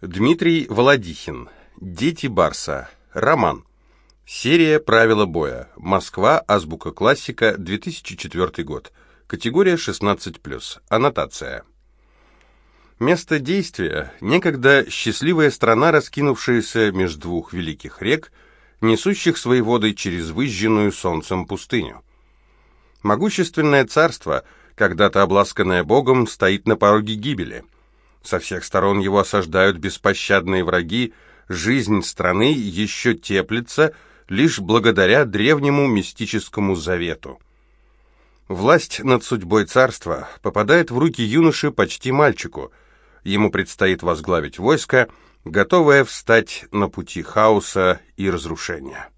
Дмитрий Володихин. Дети Барса. Роман. Серия «Правила боя». Москва. Азбука классика. 2004 год. Категория 16+. Аннотация. Место действия – некогда счастливая страна, раскинувшаяся между двух великих рек, несущих свои воды через выжженную солнцем пустыню. Могущественное царство, когда-то обласканное Богом, стоит на пороге гибели. Со всех сторон его осаждают беспощадные враги, жизнь страны еще теплится лишь благодаря древнему мистическому завету. Власть над судьбой царства попадает в руки юноши почти мальчику. Ему предстоит возглавить войско, готовое встать на пути хаоса и разрушения.